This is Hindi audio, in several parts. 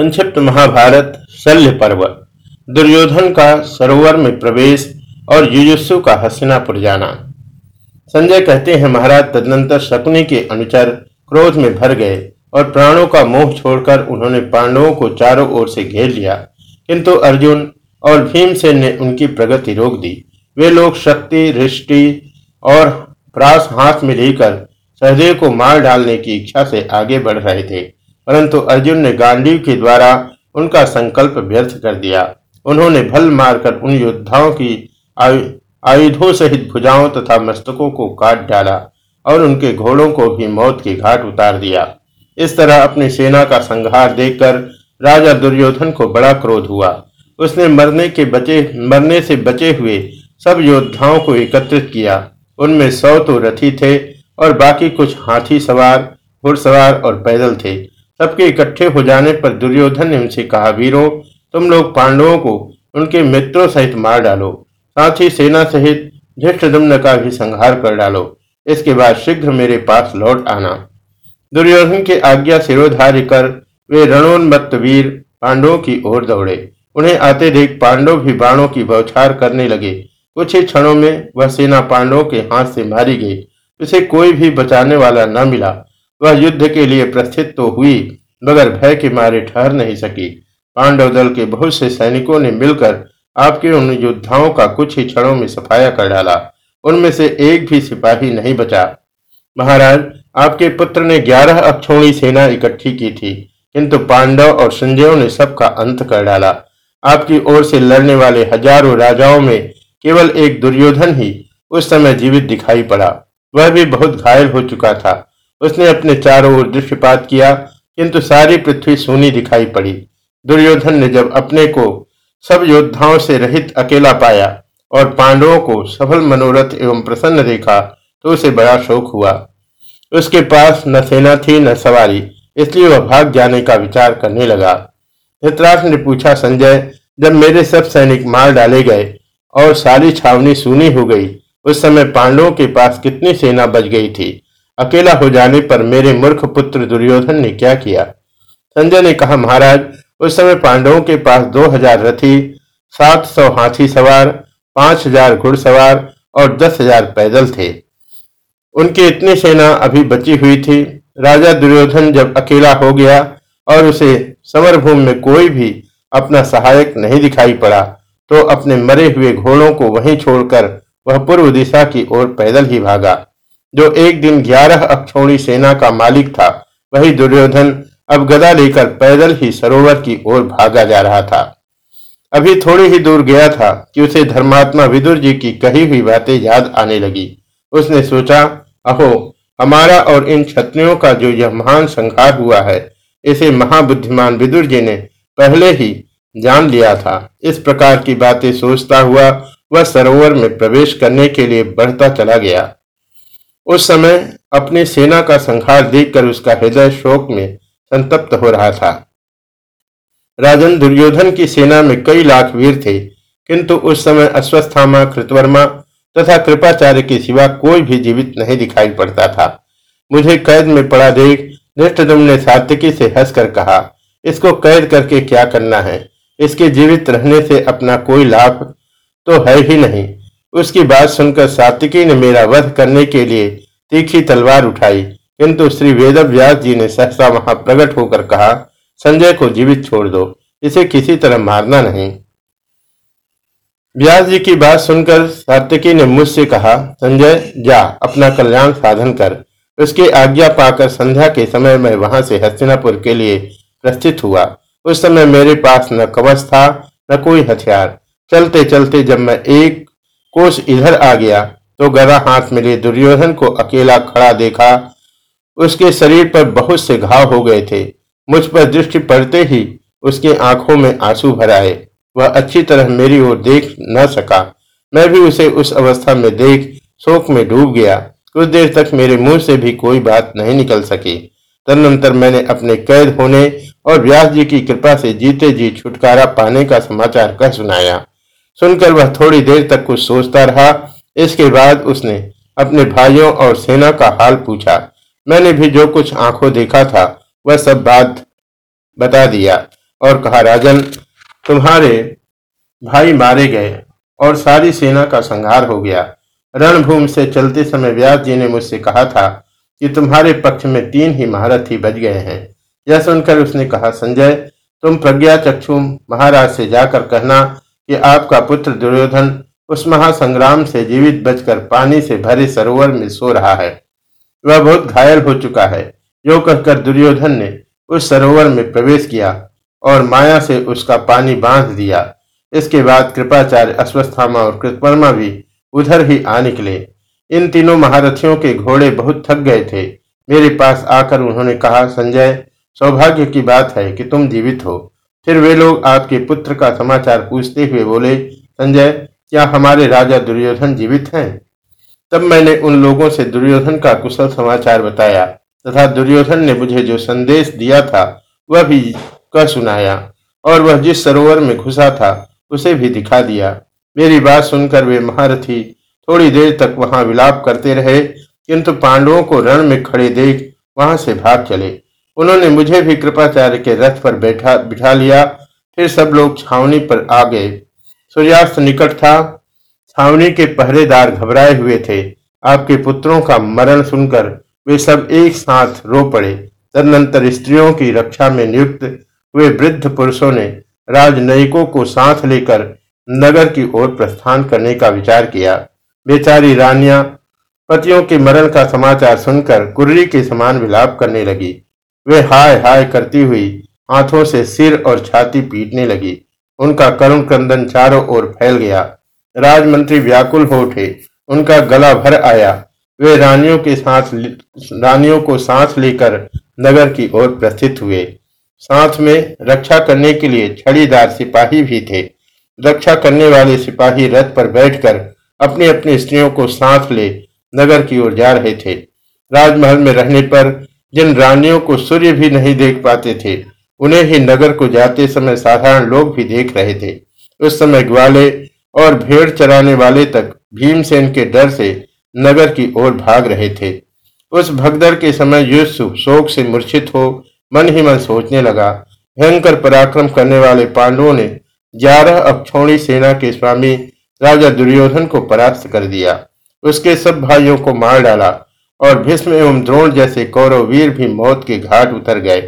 संक्षिप्त महाभारत, शल्य पर्व। दुर्योधन का सरोवर में प्रवेश और युयुस्सु का हस्तिनापुर जाना। संजय कहते हैं, महाराज, तदनंतर शकुनी के अनुचर क्रोध में भर गए और प्राणों का मोह छोड़कर उन्होंने पांडवों को चारों ओर से घेर लिया। किंतु अर्जुन और भीमसेन ने उनकी प्रगति रोक दी। वे लोग शक्ति, रिष्टि और प्रास हाथ में लेकर सहदेव को मार डालने की इच्छा से आगे बढ़ रहे थे। परंतु अर्जुन ने गांडीव के द्वारा उनका संकल्प व्यर्थ कर दिया। उन्होंने भल मारकर उन योद्धाओं की आयुधों सहित भुजाओं तथा मस्तकों को काट डाला और उनके घोड़ों को भी मौत के घाट उतार दिया। इस तरह अपनी सेना का संहार देखकर राजा दुर्योधन को बड़ा क्रोध हुआ। उसने मरने के बचे, मरने से बचे हुए सब योद्धाओं को एकत्रित किया। उनमें सौ तो रथी थे और बाकी कुछ हाथी सवार, घुड़सवार और पैदल थे। सबके इकट्ठे हो जाने पर दुर्योधन ने उनसे कहा, वीरों, तुम लोग पांडवों को उनके मित्रों सहित मार डालो, साथ ही सेना सहित धृष्टदम्न का भी संहार कर डालो। इसके बाद शीघ्र मेरे पास लौट आना। दुर्योधन की आज्ञा सिरोधार्य कर वे रणोन्मत्त वीर पांडवों की ओर दौड़े। उन्हें आते देख पांडव भी बाणों की बौछार करने लगे। कुछ ही क्षणों में वह सेना पांडवों के हाथ से मारी गई। उसे कोई भी बचाने वाला न मिला। वह युद्ध के लिए प्रस्थित तो हुई, मगर भय के मारे ठहर नहीं सकी। पांडव दल के बहुत से सैनिकों ने मिलकर आपके उन योद्धाओं का कुछ ही क्षणों में सफाया कर डाला। उनमें से एक भी सिपाही नहीं बचा। महाराज, आपके पुत्र ने ग्यारह अक्षोणी सेना इकट्ठी की थी, किंतु पांडव और संजयों ने सबका अंत कर डाला। आपकी ओर से लड़ने वाले हज़ारों राजाओं में केवल एक दुर्योधन ही उस समय जीवित दिखाई पड़ा। वह भी बहुत घायल हो चुका था। उसने अपने चारों ओर दृष्टिपात किया, किंतु सारी पृथ्वी सोनी दिखाई पड़ी। दुर्योधन ने जब अपने को सब योद्धाओं से रहित अकेला पाया और पांडवों को सफल, मनोरथ एवं प्रसन्न देखा तो उसे बड़ा शोक हुआ। उसके पास न सेना थी, न सवारी, इसलिए वह भाग जाने का विचार करने लगा। धृतराष्ट्र ने पूछा, संजय, जब मेरे सब सैनिक मार डाले गए और सारी छावनी सूनी हो गई, उस समय पांडवों के पास कितनी सेना बच गई थी? अकेला हो जाने पर मेरे मूर्ख पुत्र दुर्योधन ने क्या किया? संजय ने कहा, महाराज, उस समय पांडवों के पास दो हज़ार रथी, सात सौ हाथी सवार, पाँच हज़ार घुड़सवार और दस हज़ार पैदल थे। उनकी इतनी सेना अभी बची हुई थी। राजा दुर्योधन जब अकेला हो गया और उसे समरभूमि में कोई भी अपना सहायक नहीं दिखाई पड़ा तो अपने मरे हुए घोड़ों को वहीं छोड़कर वह पूर्व दिशा की ओर पैदल ही भागा। जो एक दिन ग्यारह अक्षौणी सेना का मालिक था, वही दुर्योधन अब गदा लेकर पैदल ही सरोवर की ओर भागा जा रहा था। अभी थोड़ी ही दूर गया था कि उसे धर्मात्मा विदुर जी की कही हुई बातें याद आने लगी। उसने सोचा, अहो, हमारा और इन क्षत्रियों का जो यह महान संहार हुआ है, इसे महाबुद्धिमान विदुर जी ने पहले ही जान लिया था। इस प्रकार की बातें सोचता हुआ वह सरोवर में प्रवेश करने के लिए बढ़ता चला गया। उस समय अपनी सेना का संहार देखकर उसका हृदय शोक में संतप्त हो रहा था। राजन दुर्योधन की सेना में कई लाख वीर थे, किंतु उस समय अश्वस्थामा, कृतवर्मा तथा कृपाचार्य के सिवा कोई भी जीवित नहीं दिखाई पड़ता था। मुझे कैद में पड़ा देख धृष्टदम ने सात्विकी से हंसकर कहा, इसको कैद करके क्या करना है? इसके जीवित रहने से अपना कोई लाभ तो है ही नहीं। उसकी बात सुनकर सात्विकी ने मेरा वध करने के लिए तीखी तलवार उठाई। किंतु श्री वेद व्यास जी ने सहसा वहाँ प्रकट होकर कहा, संजय को जीवित छोड़ दो, इसे किसी तरह मारना नहीं। व्यास जी की बात सुनकर सात्विकी ने मुझसे कहा, संजय, जा, अपना कल्याण साधन कर। उसकी आज्ञा पाकर संध्या के समय में वहाँ से हस्तिनापुर के लिए प्रस्थित हुआ। उस समय मेरे पास न कवच था, न कोई हथियार। चलते चलते जब मैं एक कोष इधर आ गया तो गदा हाथ में लिए दुर्योधन को अकेला खड़ा देखा। उसके शरीर पर बहुत से घाव हो गए थे। मुझ पर दृष्टि पड़ते ही उसकी आँखों में आँसू भर आए। वह अच्छी तरह मेरी ओर देख न सका। मैं भी उसे उस अवस्था में देख शोक में डूब गया। कुछ देर तक मेरे मुँह से भी कोई बात नहीं निकल सकी। तदनंतर मैंने अपने कैद होने और व्यास जी की कृपा से जीते जी छुटकारा पाने का समाचार कह सुनाया। सुनकर वह थोड़ी देर तक कुछ सोचता रहा। इसके बाद उसने अपने भाइयों और सेना का हाल पूछा। मैंने भी जो कुछ आँखों देखा था, वह सब बात बता दिया और कहा, राजन, तुम्हारे भाई मारे गए और सारी सेना का संहार हो गया। रणभूमि से चलते समय व्यास जी ने मुझसे कहा था कि तुम्हारे पक्ष में तीन ही महारथी बच गए हैं। यह सुनकर उसने कहा, संजय, तुम प्रज्ञा चक्षु महाराज से जाकर कहना कि आपका पुत्र दुर्योधन उस महासंग्राम से जीवित बचकर पानी से भरे सरोवर में सो रहा है। वह बहुत घायल हो चुका है। यो कहकर दुर्योधन ने उस सरोवर में प्रवेश किया और माया से उसका पानी बाँध दिया। इसके बाद कृपाचार्य अश्वस्थामा और कृतवर्मा भी उधर ही आ निकले। इन तीनों महारथियों के घोड़े बहुत थक गए थे। मेरे पास आकर उन्होंने कहा, संजय, सौभाग्य की बात है कि तुम जीवित हो। फिर वे लोग आपके पुत्र का समाचार पूछते हुए बोले, संजय, क्या हमारे राजा दुर्योधन जीवित हैं? तब मैंने उन लोगों से दुर्योधन का कुशल समाचार बताया, तथा दुर्योधन ने मुझे जो संदेश दिया था, वह भी कह सुनाया, और वह जिस सरोवर में घुसा था, उसे भी दिखा दिया। मेरी बात सुनकर वे महारथी थोड़ी देर तक वहाँ विलाप करते रहे, किंतु पांडवों को रण में खड़े देख वहाँ से भाग चले। उन्होंने मुझे भी कृपाचार्य के रथ पर बैठा, बिठा लिया। फिर सब लोग छावनी पर आ गए। सूर्यास्त निकट था। छावनी के पहरेदार घबराए हुए थे। आपके पुत्रों का मरण सुनकर वे सब एक साथ रो पड़े। तदनंतर स्त्रियों की रक्षा में नियुक्त हुए वृद्ध पुरुषों ने राजनयिकों को साथ लेकर नगर की ओर प्रस्थान करने का विचार किया। बेचारी रानिया, पतियों के मरण का समाचार सुनकर कुर्री के समान विलाप करने लगी। वे हाय हाय करती हुई हाथों से सिर और छाती पीटने लगी। उनका करुण क्रंदन चारों ओर फैल गया। राजमंत्री व्याकुल हो उठे। उनका गला भर आया। वे रानियों के साथ रानियों को सांस लेकर नगर की ओर प्रस्थित हुए। साथ में रक्षा करने के लिए छड़ीदार सिपाही भी थे। रक्षा करने वाले सिपाही रथ पर बैठकर अपनी अपनी स्त्रियों को साथ ले नगर की ओर जा रहे थे। राजमहल में रहने पर जिन रानियों को सूर्य भी नहीं देख पाते थे, उन्हें ही नगर को जाते समय साधारण लोग भी देख रहे थे। उस समय ग्वाले और भेड़ चराने वाले तक भीमसेन के डर से नगर की ओर भाग रहे थे। उस भगदड़ के समय युसुफ शोक से मूर्छित हो मन ही मन सोचने लगा, भयंकर पराक्रम करने वाले पांडवों ने ग्यारह अक्षौणी सेना के स्वामी राजा दुर्योधन को परास्त कर दिया। उसके सब भाइयों को मार डाला। और भीष्म एवं द्रोण जैसे कौरव वीर भी मौत के घाट उतर गए।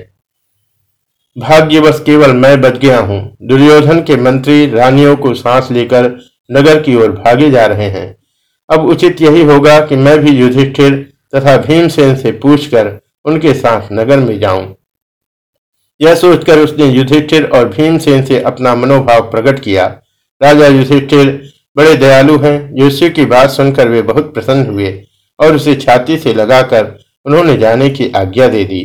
भाग्यवश केवल मैं बच गया हूँ। दुर्योधन के मंत्री रानियों को सांस लेकर नगर की ओर भागे जा रहे हैं। अब उचित यही होगा कि मैं भी युधिष्ठिर तथा भीमसेन से पूछकर उनके साथ नगर में जाऊँ। यह सोचकर उसने युधिष्ठिर और भीमसेन से अपना मनोभाव प्रकट किया। राजा युधिष्ठिर बड़े दयालु हैं। युष्य की बात सुनकर वे बहुत प्रसन्न हुए। और उसे छाती से लगाकर उन्होंने जाने की आज्ञा दे दी।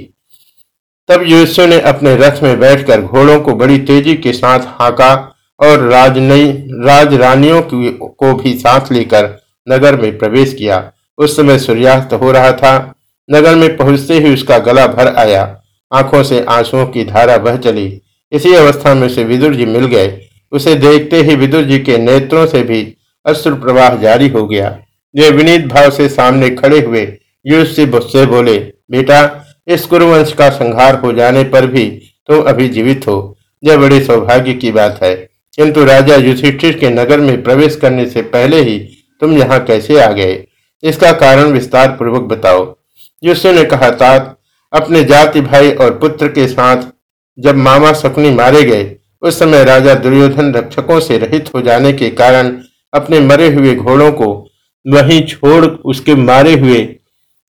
तब युष्य ने अपने रथ में बैठकर घोड़ों को बड़ी तेज़ी के साथ हाका और राजनई राज रानियों को भी साथ लेकर नगर में प्रवेश किया। उस समय सूर्यास्त हो रहा था। नगर में पहुँचते ही उसका गला भर आया। आँखों से आंसुओं की धारा बह चली। इसी अवस्था में उसे विदुर जी मिल गए। उसे देखते ही विदुर जी के नेत्रों से भी अश्रु प्रवाह जारी हो गया। वे विनीत भाव से सामने खड़े हुए से बोले, बेटा, इस कुरुवंश का संहार हो जाने पर भी तुम अभी जीवित हो। यह बड़े सौभाग्य की बात है। किंतु राजा युधिष्ठिर के नगर में प्रवेश करने से पहले ही तुम यहाँ कैसे आ गए? इसका कारण विस्तार पूर्वक बताओ। युष्य ने कहा, तात, अपने जाति भाई और पुत्र के साथ जब मामा शकुनी मारे गए, उस समय राजा दुर्योधन रक्षकों से रहित हो जाने के कारण अपने मरे हुए घोड़ों को वहीं छोड़ उसके मारे हुए,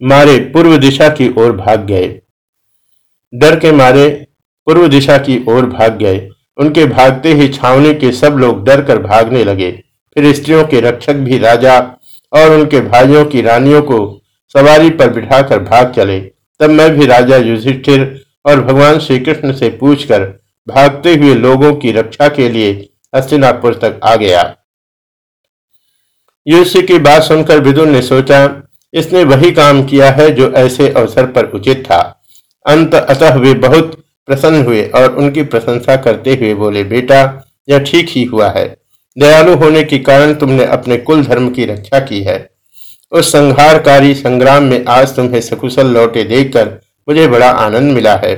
मारे पूर्व दिशा की ओर भाग गए। डर के मारे पूर्व दिशा की ओर भाग गए। उनके भागते ही छावनी के सब लोग डर कर भागने लगे। फिर स्त्रियों के रक्षक भी राजा और उनके भाइयों की रानियों को सवारी पर बिठाकर भाग चले। तब मैं भी राजा युधिष्ठिर और भगवान श्री कृष्ण से पूछकर भागते हुए लोगों की रक्षा के लिए हस्तिनापुर तक आ गया। युष्य की बात सुनकर विदुर ने सोचा, इसने वही काम किया है जो ऐसे अवसर पर उचित था। अंत अतः वे बहुत प्रसन्न हुए और उनकी प्रशंसा करते हुए बोले, बेटा, यह ठीक ही हुआ है। दयालु होने के कारण तुमने अपने कुल धर्म की रक्षा की है। उस संहारकारी संग्राम में आज तुम्हें सकुशल लौटे देखकर मुझे बड़ा आनंद मिला है।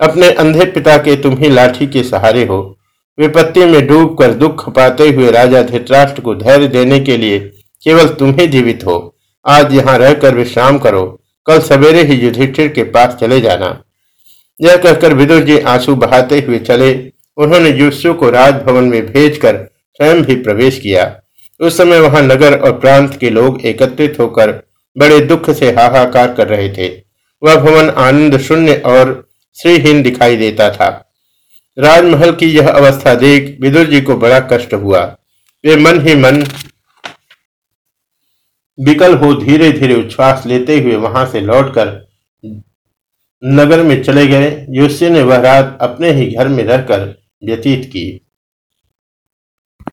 अपने अंधे पिता के तुम ही लाठी के सहारे हो। विपत्ति में डूबकर दुख पाते हुए राजा धृतराष्ट्र को धैर्य देने के लिए केवल तुम ही जीवित हो। आज यहाँ रहकर विश्राम करो। कल सवेरे ही युधिष्ठिर के पास चले जाना। यह कहकर विदुर जी आँसू बहाते हुए चले। उन्होंने युसु को राजभवन में भेजकर स्वयं भी प्रवेश किया। उस समय वहाँ नगर और प्रांत के लोग एकत्रित होकर बड़े दुख से हाहाकार कर रहे थे। वह भवन आनंद शून्य और श्रीहीन दिखाई देता था। राजमहल की यह अवस्था देख विदुर जी को बड़ा कष्ट हुआ। वे मन ही मन विकल हो धीरे धीरे उच्छ्वास लेते हुए वहाँ से लौटकर नगर में चले गए। युष्य ने वह रात अपने ही घर में रहकर व्यतीत की।